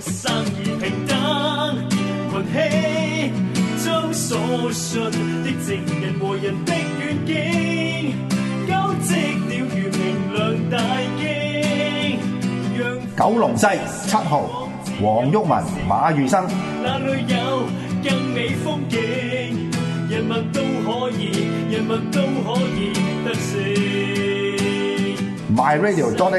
生意平等群起将所信的证人和人的远景交织了如明亮大惊九龙西七号黄郁文马宇生那里有更美风景人物都可以人物都可以得性 my radio drama